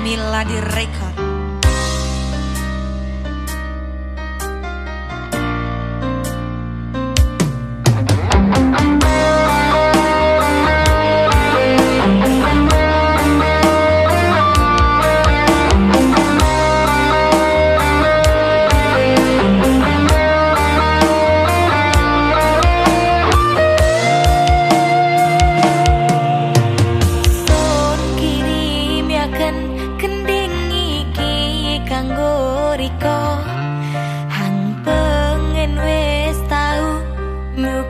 Mila di Record.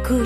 Ku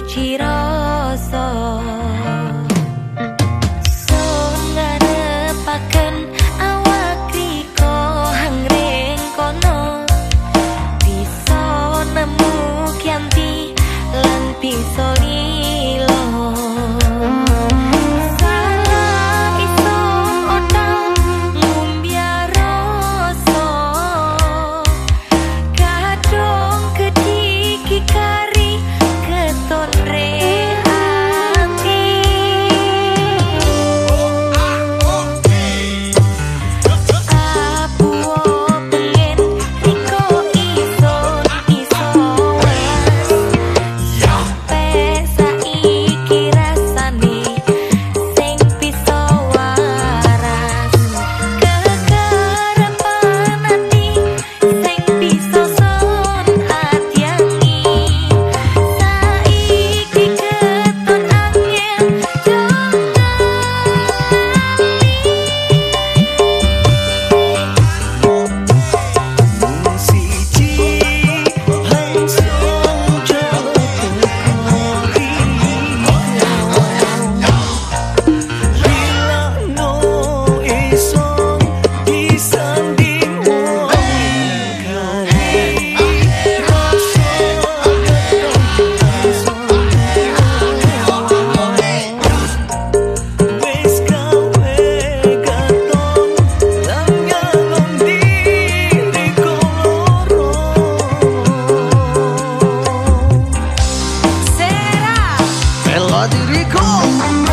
recall.